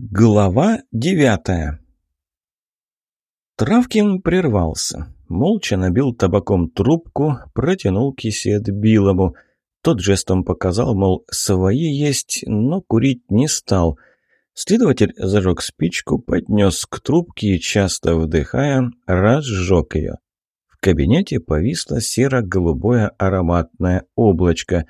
Глава девятая Травкин прервался. Молча набил табаком трубку, протянул кисет Билому. Тот жестом показал, мол, свои есть, но курить не стал. Следователь зажег спичку, поднес к трубке и, часто вдыхая, разжег ее. В кабинете повисло серо-голубое ароматное облачко.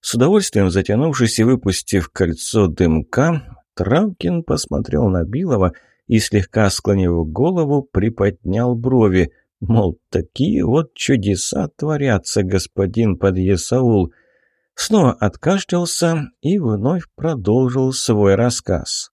С удовольствием затянувшись и выпустив кольцо дымка, Травкин посмотрел на Билова и, слегка склонив голову, приподнял брови. Мол, такие вот чудеса творятся, господин подъясаул. Снова откашлялся и вновь продолжил свой рассказ.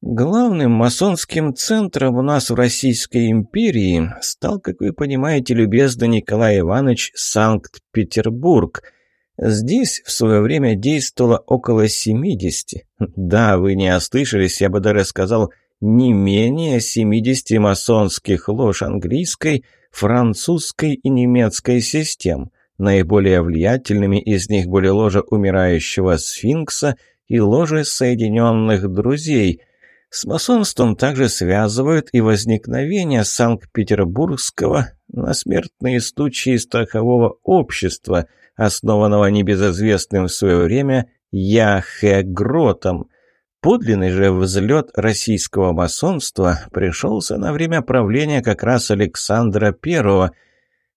Главным масонским центром у нас в Российской империи стал, как вы понимаете, любезный Николай Иванович, Санкт-Петербург – Здесь в свое время действовало около 70. Да, вы не ослышались, я бы даже сказал, не менее 70 масонских лож английской, французской и немецкой систем. Наиболее влиятельными из них были ложа умирающего сфинкса и ложи Соединенных Друзей. С масонством также связывают и возникновение Санкт-Петербургского на смертные случаи страхового общества – основанного небезызвестным в свое время Яхе Гротом. Подлинный же взлет российского масонства пришелся на время правления как раз Александра I.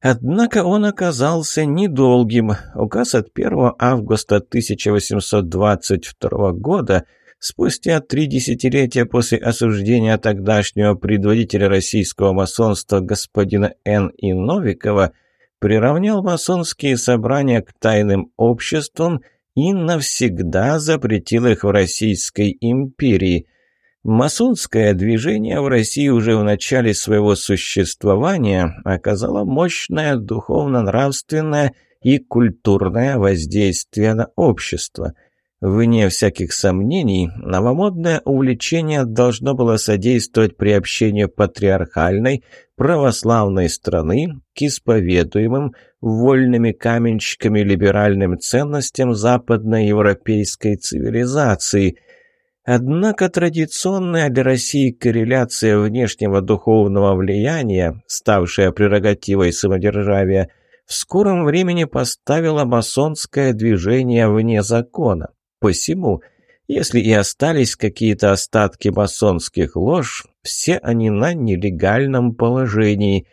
Однако он оказался недолгим. Указ от 1 августа 1822 года, спустя три десятилетия после осуждения тогдашнего предводителя российского масонства господина Н. И. Новикова, приравнял масонские собрания к тайным обществам и навсегда запретил их в Российской империи. Масонское движение в России уже в начале своего существования оказало мощное духовно-нравственное и культурное воздействие на общество – Вне всяких сомнений, новомодное увлечение должно было содействовать приобщению патриархальной, православной страны к исповедуемым вольными каменщиками либеральным ценностям западноевропейской цивилизации. Однако традиционная для России корреляция внешнего духовного влияния, ставшая прерогативой самодержавия, в скором времени поставила масонское движение вне закона. Посему, если и остались какие-то остатки масонских лож, все они на нелегальном положении.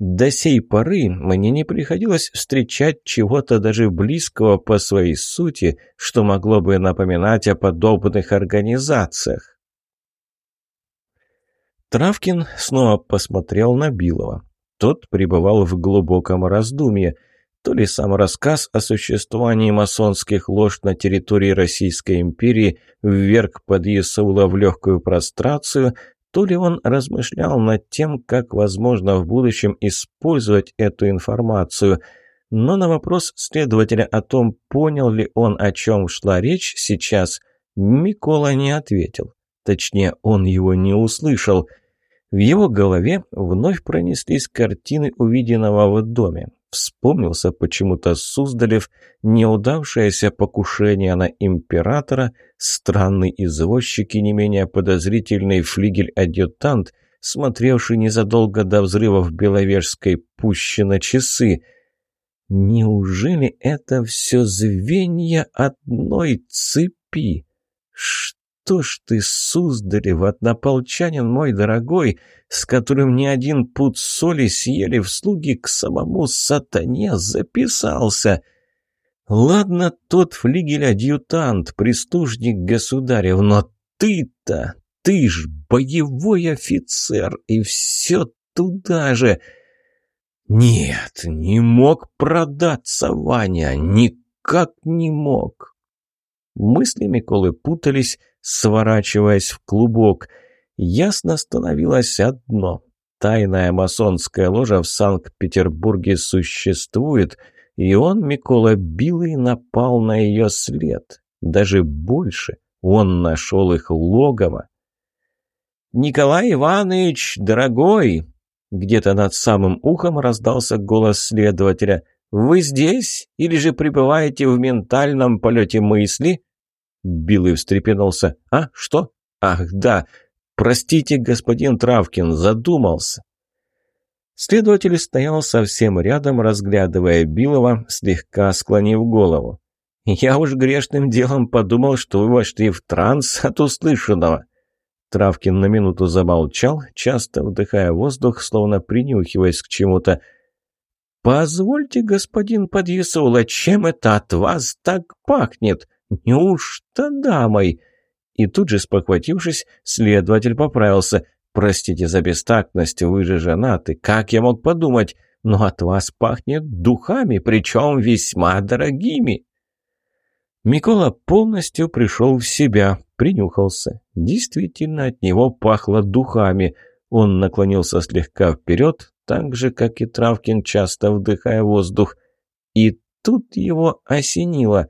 До сей поры мне не приходилось встречать чего-то даже близкого по своей сути, что могло бы напоминать о подобных организациях. Травкин снова посмотрел на Билова. Тот пребывал в глубоком раздумье – то ли сам рассказ о существовании масонских лож на территории Российской империи вверг подъясаула в легкую прострацию, то ли он размышлял над тем, как возможно в будущем использовать эту информацию. Но на вопрос следователя о том, понял ли он, о чем шла речь сейчас, Микола не ответил. Точнее, он его не услышал. В его голове вновь пронеслись картины увиденного в доме. Вспомнился почему-то Суздалев, неудавшееся покушение на императора, странный извозчик и не менее подозрительный флигель-адъютант, смотревший незадолго до взрыва в Беловежской пуще на часы. Неужели это все звенья одной цепи? Что? Что ж ты, Суздалев, однополчанин мой дорогой, с которым ни один пуд соли съели в слуги к самому сатане записался? Ладно, тот флигель-адъютант, прислужник государев, но ты-то, ты ж боевой офицер, и все туда же. Нет, не мог продаться Ваня, никак не мог. Мысли Миколы путались, сворачиваясь в клубок. Ясно становилось одно. Тайная масонская ложа в Санкт-Петербурге существует, и он, Микола Билый, напал на ее след. Даже больше, он нашел их логово. «Николай Иванович, дорогой!» Где-то над самым ухом раздался голос следователя. «Вы здесь или же пребываете в ментальном полете мысли?» Билый встрепенулся. «А, что? Ах, да! Простите, господин Травкин, задумался!» Следователь стоял совсем рядом, разглядывая Билова, слегка склонив голову. «Я уж грешным делом подумал, что вы вошли в транс от услышанного». Травкин на минуту замолчал, часто вдыхая воздух, словно принюхиваясь к чему-то. «Позвольте, господин Подъясула, чем это от вас так пахнет? Неужто дамой?» И тут же, спохватившись, следователь поправился. «Простите за бестактность, вы же женаты. Как я мог подумать? Но от вас пахнет духами, причем весьма дорогими». Микола полностью пришел в себя, принюхался. Действительно, от него пахло духами. Он наклонился слегка вперед, так же, как и Травкин, часто вдыхая воздух. И тут его осенило.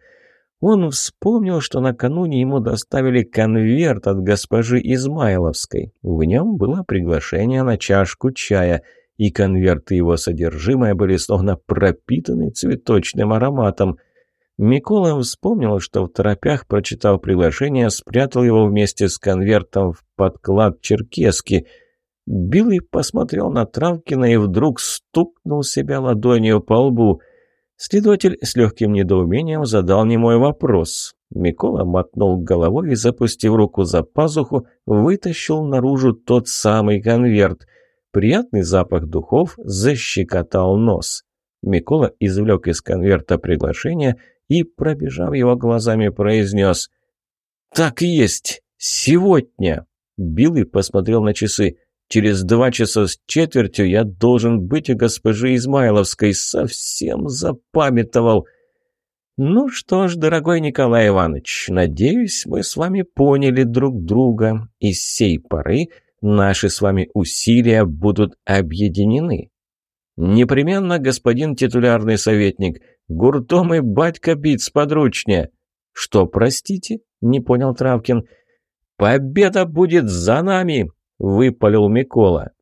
Он вспомнил, что накануне ему доставили конверт от госпожи Измайловской. В нем было приглашение на чашку чая, и конверты его содержимое были словно пропитаны цветочным ароматом – Микола вспомнил, что в торопях, прочитав приглашение, спрятал его вместе с конвертом в подклад черкески. Билый посмотрел на Травкина и вдруг стукнул себя ладонью по лбу. Следователь с легким недоумением задал немой вопрос. Микола мотнул головой и, запустив руку за пазуху, вытащил наружу тот самый конверт. Приятный запах духов защекотал нос. Микола извлек из конверта приглашение – и, пробежав его глазами, произнес «Так и есть! Сегодня!» Билый посмотрел на часы. «Через два часа с четвертью я должен быть у госпожи Измайловской. Совсем запамятовал!» «Ну что ж, дорогой Николай Иванович, надеюсь, мы с вами поняли друг друга, и с сей поры наши с вами усилия будут объединены». «Непременно, господин титулярный советник», Гуртом и батька бить сподручнее». «Что, простите?» — не понял Травкин. «Победа будет за нами!» — выпалил Микола.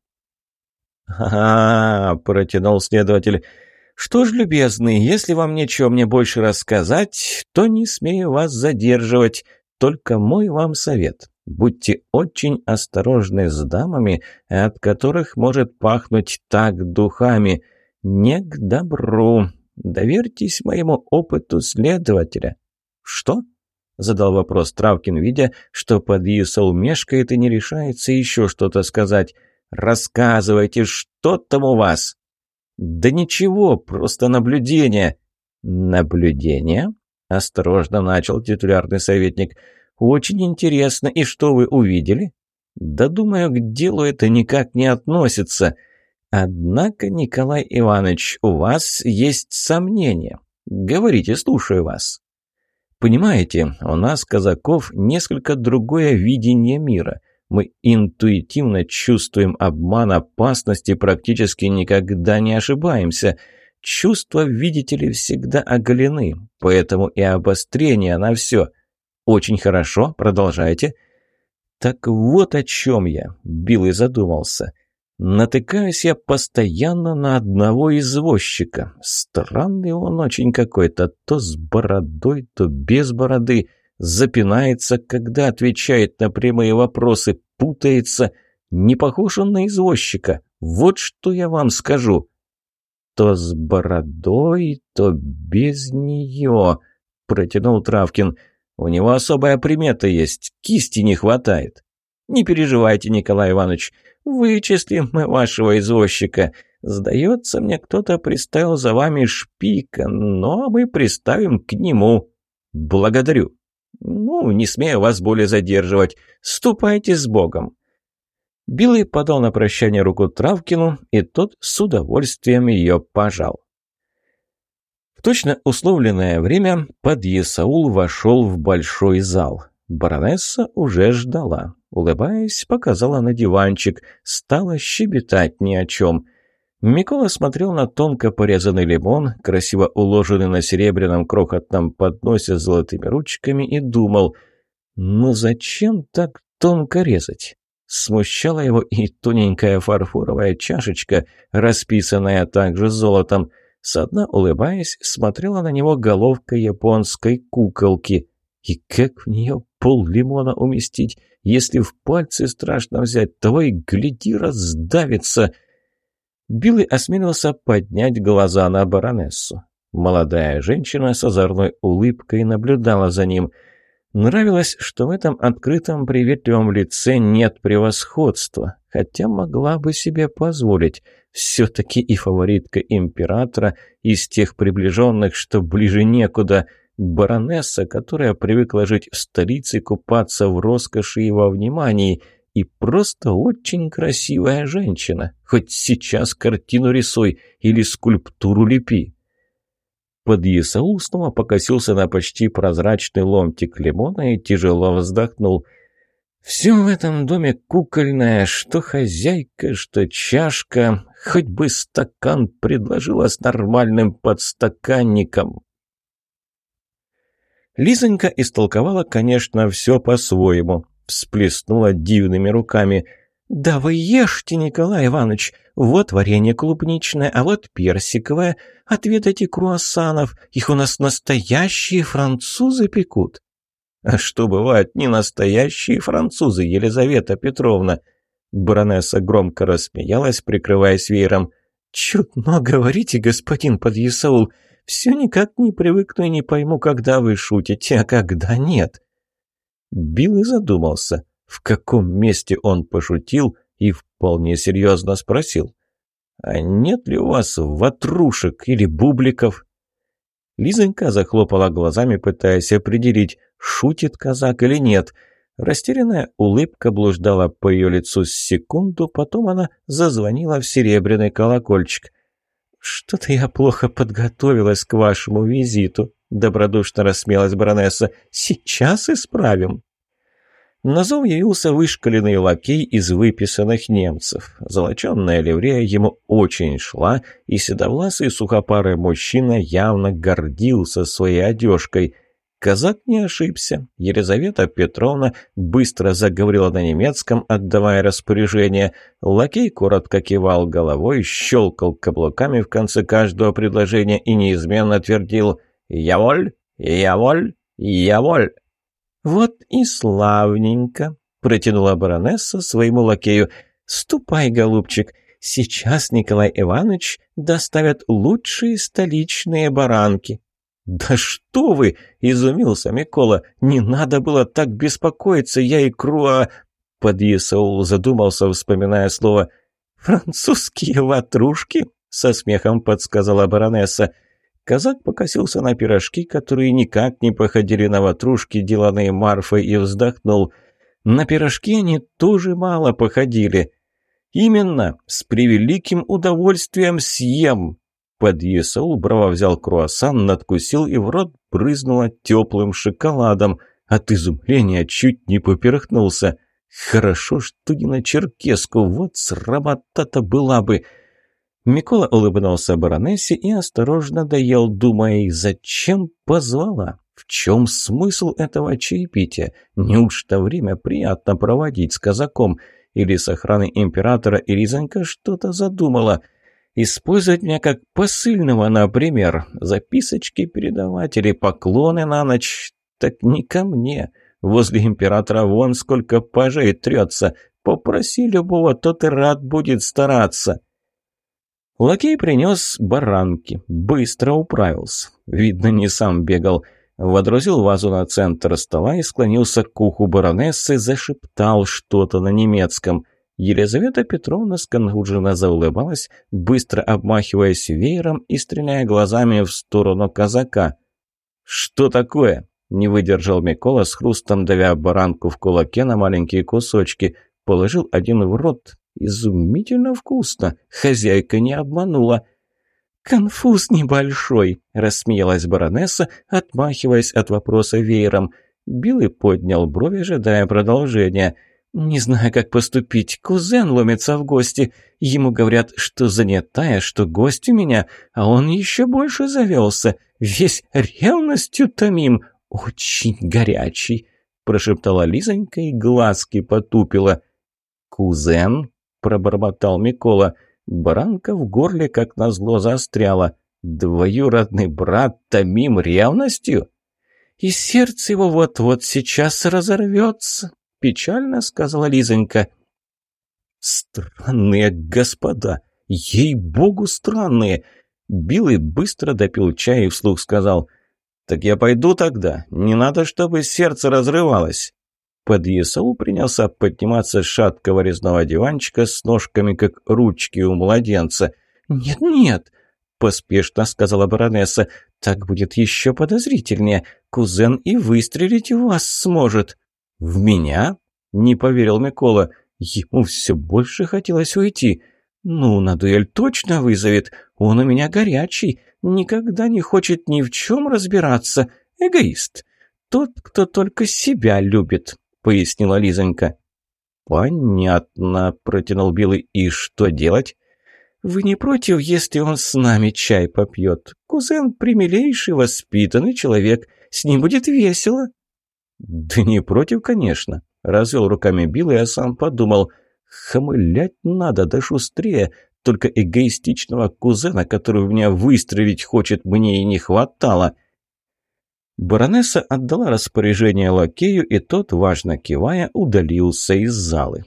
«Ага», — протянул следователь. «Что ж, любезный, если вам нечего мне больше рассказать, то не смею вас задерживать. Только мой вам совет. Будьте очень осторожны с дамами, от которых может пахнуть так духами. Не к добру. Доверьтесь моему опыту следователя». «Что?» — задал вопрос Травкин, видя, что подъясол мешкает и не решается еще что-то сказать. «Рассказывайте, что там у вас?» «Да ничего, просто наблюдение». «Наблюдение?» — осторожно начал титулярный советник. «Очень интересно. И что вы увидели?» «Да думаю, к делу это никак не относится». Однако, Николай Иванович, у вас есть сомнения. Говорите, слушаю вас. Понимаете, у нас, казаков, несколько другое видение мира. Мы интуитивно чувствуем обман, опасность и практически никогда не ошибаемся. Чувства, видите ли, всегда оголены, поэтому и обострение на все. Очень хорошо, продолжайте. Так вот о чем я, Билл и задумался. Натыкаюсь я постоянно на одного извозчика. Странный он очень какой-то, то с бородой, то без бороды. Запинается, когда отвечает на прямые вопросы, путается. Не похож он на извозчика. Вот что я вам скажу. То с бородой, то без нее, протянул Травкин. У него особая примета есть, кисти не хватает. Не переживайте, Николай Иванович, Вычислим мы вашего извозчика. Сдается мне, кто-то приставил за вами шпика, но мы приставим к нему. Благодарю. Ну, не смею вас более задерживать. Ступайте с Богом. Билый подал на прощание руку Травкину, и тот с удовольствием ее пожал. В точно условленное время подъясаул вошел в большой зал. Баронесса уже ждала. Улыбаясь, показала на диванчик, стала щебетать ни о чем. Микола смотрел на тонко порезанный лимон, красиво уложенный на серебряном крохотном подносе с золотыми ручками, и думал, ну зачем так тонко резать? Смущала его и тоненькая фарфоровая чашечка, расписанная также золотом. Со дна, улыбаясь, смотрела на него головка японской куколки. И как в нее пол лимона уместить? Если в пальцы страшно взять, то и гляди раздавится. Билый осмелился поднять глаза на баронессу. Молодая женщина с озорной улыбкой наблюдала за ним. Нравилось, что в этом открытом приветливом лице нет превосходства, хотя могла бы себе позволить. Все-таки и фаворитка императора из тех приближенных, что ближе некуда – баронесса, которая привыкла жить в столице, купаться в роскоши и во внимании, и просто очень красивая женщина, хоть сейчас картину рисуй или скульптуру лепи. Подъясаул снова покосился на почти прозрачный ломтик лимона и тяжело вздохнул. «Все в этом доме кукольное, что хозяйка, что чашка, хоть бы стакан предложила с нормальным подстаканником». Лизонька истолковала, конечно, все по-своему. Всплеснула дивными руками. «Да вы ешьте, Николай Иванович! Вот варенье клубничное, а вот персиковое. Отведайте круассанов. Их у нас настоящие французы пекут». «А что бывают не настоящие французы, Елизавета Петровна?» Баронесса громко рассмеялась, прикрываясь веером. «Чудно говорите, господин подъясаул. Все никак не привыкну и не пойму, когда вы шутите, а когда нет». Билл и задумался, в каком месте он пошутил, и вполне серьезно спросил. «А нет ли у вас ватрушек или бубликов?» Лизонька захлопала глазами, пытаясь определить, шутит казак или нет. Растерянная улыбка блуждала по ее лицу с секунду, потом она зазвонила в серебряный колокольчик. «Что-то я плохо подготовилась к вашему визиту», — добродушно рассмеялась баронесса. «Сейчас исправим». На зов явился вышкаленный лакей из выписанных немцев. Золоченная ливрея ему очень шла, и седовласый сухопарый мужчина явно гордился своей одежкой. Казак не ошибся. Елизавета Петровна быстро заговорила на немецком, отдавая распоряжение. Лакей коротко кивал головой, щелкал каблуками в конце каждого предложения и неизменно твердил «Я воль! Я воль! Я воль!» «Вот и славненько!» — протянула баронесса своему лакею. «Ступай, голубчик, сейчас Николай Иванович доставят лучшие столичные баранки». «Да что вы!» — изумился Микола. «Не надо было так беспокоиться, я икру, а...» Подъясаул задумался, вспоминая слово «французские ватрушки», — со смехом подсказала баронесса. Казак покосился на пирожки, которые никак не походили на ватрушки, деланные Марфой, и вздохнул. На пирожки они тоже мало походили. «Именно, с превеликим удовольствием съем», Подъясаул браво взял круассан, надкусил и в рот брызнуло теплым шоколадом. От изумления чуть не поперхнулся. Хорошо, что не на черкеску, вот срамота-то была бы. Микола улыбнулся баронессе и осторожно доел, думая, зачем позвала? В чем смысл этого чаепития? Неужто время приятно проводить с казаком? Или с охраной императора Иризонька что-то задумала? — Использовать меня как посыльного, например. Записочки передавать или поклоны на ночь. Так не ко мне. Возле императора вон сколько пажей трется. Попроси любого, тот и рад будет стараться. Лакей принес баранки. Быстро управился. Видно, не сам бегал. Водрузил вазу на центр стола и склонился к уху баронессы, зашептал что-то на немецком – Елизавета Петровна сконфуженно заулыбалась, быстро обмахиваясь веером и стреляя глазами в сторону казака. «Что такое?» – не выдержал Микола с хрустом, давя баранку в кулаке на маленькие кусочки. Положил один в рот. «Изумительно вкусно! Хозяйка не обманула!» «Конфуз небольшой», — рассмеялась баронесса, отмахиваясь от вопроса веером. Билый поднял брови, ожидая продолжения — «Не знаю, как поступить. Кузен ломится в гости. Ему говорят, что занятая, что гость у меня, а он еще больше завелся. Весь ревностью томим. Очень горячий», — прошептала Лизонька и глазки потупила. «Кузен?» — пробормотал Микола. Баранка в горле, как назло, застряла. «Двоюродный брат томим ревностью?» и сердце его вот-вот сейчас разорвется», — печально сказала Лизонька. «Странные господа! Ей-богу, странные!» Билый быстро допил чай и вслух сказал. «Так я пойду тогда. Не надо, чтобы сердце разрывалось». Под ЕСУ принялся подниматься с шаткого резного диванчика с ножками, как ручки у младенца. «Нет-нет!» — поспешно сказала баронесса. «Так будет еще подозрительнее. Кузен и выстрелить в вас сможет». «В меня?» — не поверил Микола. Ему все больше хотелось уйти. «Ну, на дуэль точно вызовет. Он у меня горячий. Никогда не хочет ни в чем разбираться. Эгоист. Тот, кто только себя любит», — пояснила Лизонька. «Понятно», — протянул Билый. «И что делать?» «Вы не против, если он с нами чай попьет? Кузен примилейший, воспитанный человек. С ним будет весело». «Да не против, конечно», — развел руками Билый, а сам подумал. «Хамылять надо, да шустрее. Только эгоистичного кузена, который в меня выстрелить хочет, мне и не хватало». Баронесса отдала распоряжение лакею, и тот, важно кивая, удалился из залы.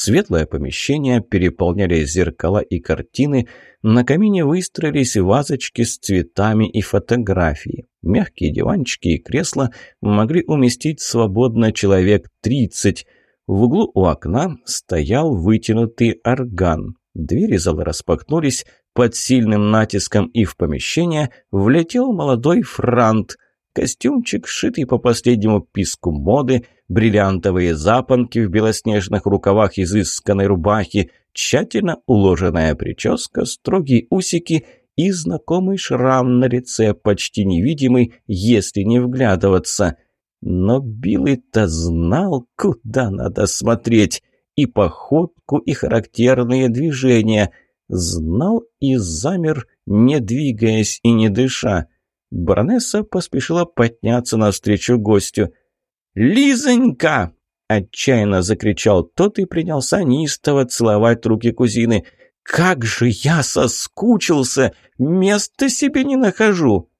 Светлое помещение переполняли зеркала и картины, на камине выстроились вазочки с цветами и фотографии. Мягкие диванчики и кресла могли уместить свободно человек тридцать. В углу у окна стоял вытянутый орган. Двери зала распахнулись под сильным натиском, и в помещение влетел молодой франт – Костюмчик, сшитый по последнему писку моды, бриллиантовые запонки в белоснежных рукавах изысканной рубахи, тщательно уложенная прическа, строгие усики и знакомый шрам на лице, почти невидимый, если не вглядываться. Но Билый-то знал, куда надо смотреть, и походку, и характерные движения. Знал и замер, не двигаясь и не дыша. Баронесса поспешила подняться навстречу гостю. «Лизонька!» – отчаянно закричал тот и принялся неистово целовать руки кузины. «Как же я соскучился! Места себе не нахожу!»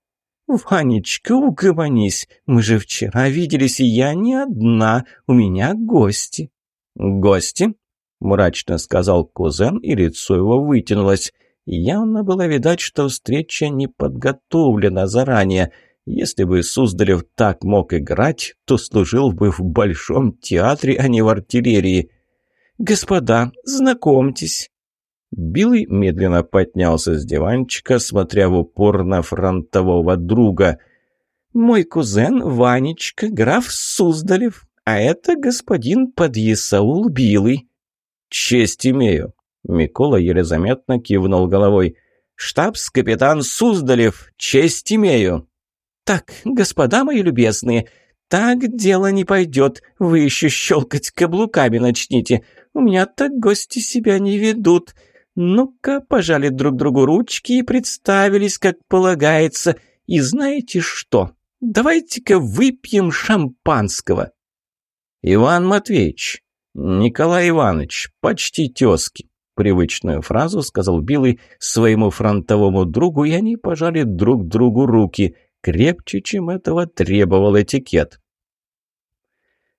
«Ванечка, угомонись! Мы же вчера виделись, и я не одна, у меня гости». «Гости?» – мрачно сказал кузен, и лицо его вытянулось – Явно было видать, что встреча не подготовлена заранее. Если бы Суздалев так мог играть, то служил бы в Большом театре, а не в артиллерии. «Господа, знакомьтесь!» Билый медленно поднялся с диванчика, смотря в упор на фронтового друга. «Мой кузен Ванечка, граф Суздалев, а это господин Подъясаул Билый». «Честь имею», Микола еле заметно кивнул головой. «Штабс-капитан Суздалев, честь имею!» «Так, господа мои любезные, так дело не пойдет. Вы еще щелкать каблуками начните. У меня так гости себя не ведут. Ну-ка, пожали друг другу ручки и представились, как полагается. И знаете что? Давайте-ка выпьем шампанского». «Иван Матвеевич, Николай Иванович, почти тезки, Привычную фразу сказал Билый своему фронтовому другу, и они пожали друг другу руки, крепче, чем этого требовал этикет.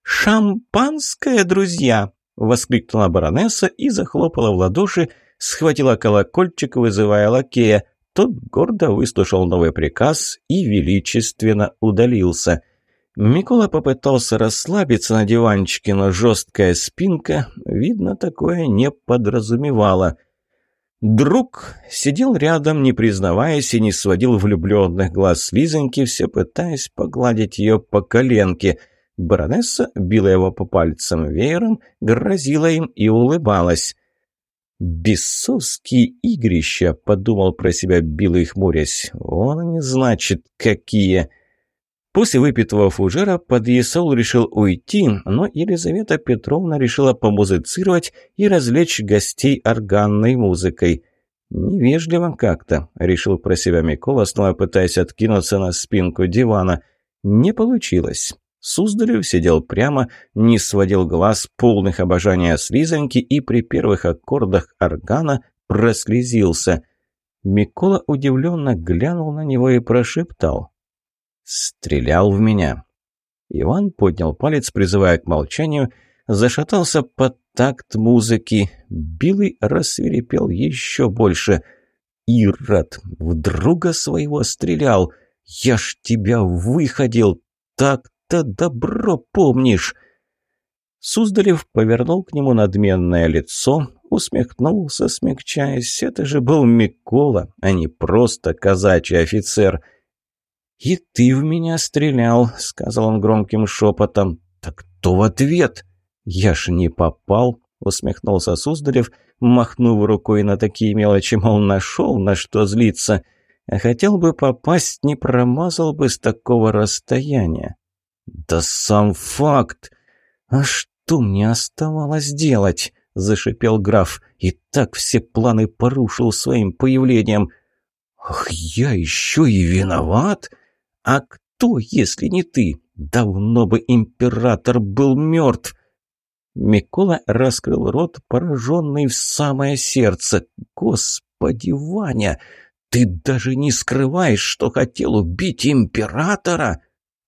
«Шампанское, друзья!» — воскликнула баронесса и захлопала в ладоши, схватила колокольчик, вызывая лакея. Тот гордо выслушал новый приказ и величественно удалился. Микола попытался расслабиться на диванчике, но жесткая спинка, видно, такое не подразумевала. Друг сидел рядом, не признаваясь и не сводил влюбленных глаз с Лизоньки, все пытаясь погладить ее по коленке. Баронесса била его по пальцам веером, грозила им и улыбалась. «Бесовские игрища», — подумал про себя Билый, хмурясь. «Он они, значит, какие!» После выпитого фужера подъясол решил уйти, но Елизавета Петровна решила помузицировать и развлечь гостей органной музыкой. «Невежливо как-то», — решил про себя Микола, снова пытаясь откинуться на спинку дивана. Не получилось. Суздалев сидел прямо, не сводил глаз полных обожания с Лизоньки и при первых аккордах органа прослезился. Микола удивленно глянул на него и прошептал. Стрелял в меня. Иван поднял палец, призывая к молчанию, зашатался под такт музыки. Билый рассверепел еще больше. «Ирод! В друга своего стрелял! Я ж тебя выходил! Так-то добро помнишь!» Суздалев повернул к нему надменное лицо, усмехнулся, смягчаясь. Это же был Микола, а не просто казачий офицер. «И ты в меня стрелял», — сказал он громким шепотом. «Так кто в ответ?» «Я ж не попал», — усмехнулся Суздалев, махнув рукой на такие мелочи, мол, нашел, на что злиться. «А хотел бы попасть, не промазал бы с такого расстояния». «Да сам факт!» «А что мне оставалось делать?» – зашипел граф. «И так все планы порушил своим появлением». «Ах, я еще и виноват? А кто, если не ты? Давно бы император был мертв!» Микола раскрыл рот, пораженный в самое сердце. «Господи, Ваня, ты даже не скрываешь, что хотел убить императора?»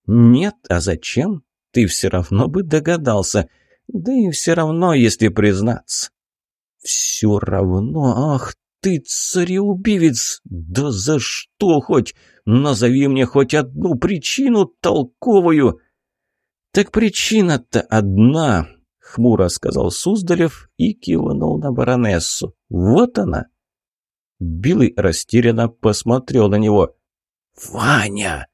«Нет, а зачем? Ты все равно бы догадался. Да и все равно, если признаться». «Все равно, ах ты, цареубивец! Да за что хоть? Назови мне хоть одну причину толковую!» «Так причина-то одна», — хмуро сказал Суздалев и кивнул на баронессу. «Вот она!» Билый растерянно посмотрел на него. «Ваня,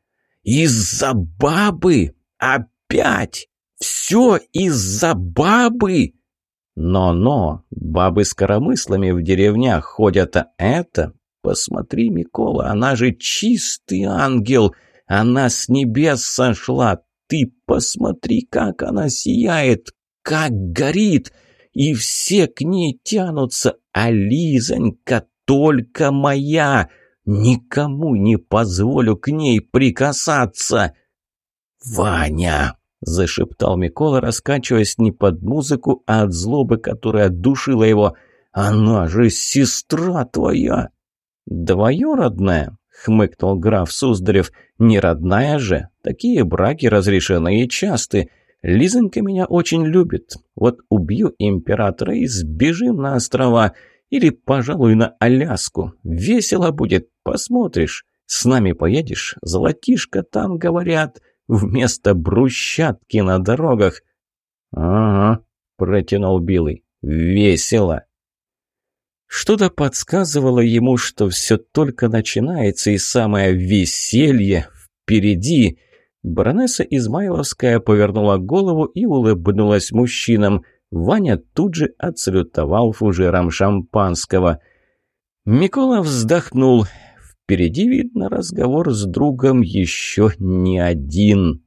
из-за бабы? Опять? Все из-за бабы?» «Но-но, бабы с коромыслами в деревнях ходят, а это Посмотри, Микола, она же чистый ангел. Она с небес сошла. Ты посмотри, как она сияет, как горит. И все к ней тянутся. А Лизонька только моя. Никому не позволю к ней прикасаться. «Ваня!» – зашептал Микола, раскачиваясь не под музыку, а от злобы, которая душила его. «Она же сестра твоя!» «Двоюродная?» — хмыкнул граф Суздарев. «Не родная же. Такие браки разрешены и часты. Лизонька меня очень любит. Вот убью императора и сбежим на острова. Или, пожалуй, на Аляску. Весело будет, посмотришь. С нами поедешь? Золотишко там, говорят, вместо брусчатки на дорогах». «Ага», — протянул Билый. «Весело». Что-то подсказывало ему, что все только начинается, и самое веселье впереди. Баронесса Измайловская повернула голову и улыбнулась мужчинам. Ваня тут же отсалютовал фужером шампанского. Микола вздохнул. Впереди, видно, разговор с другом еще не один.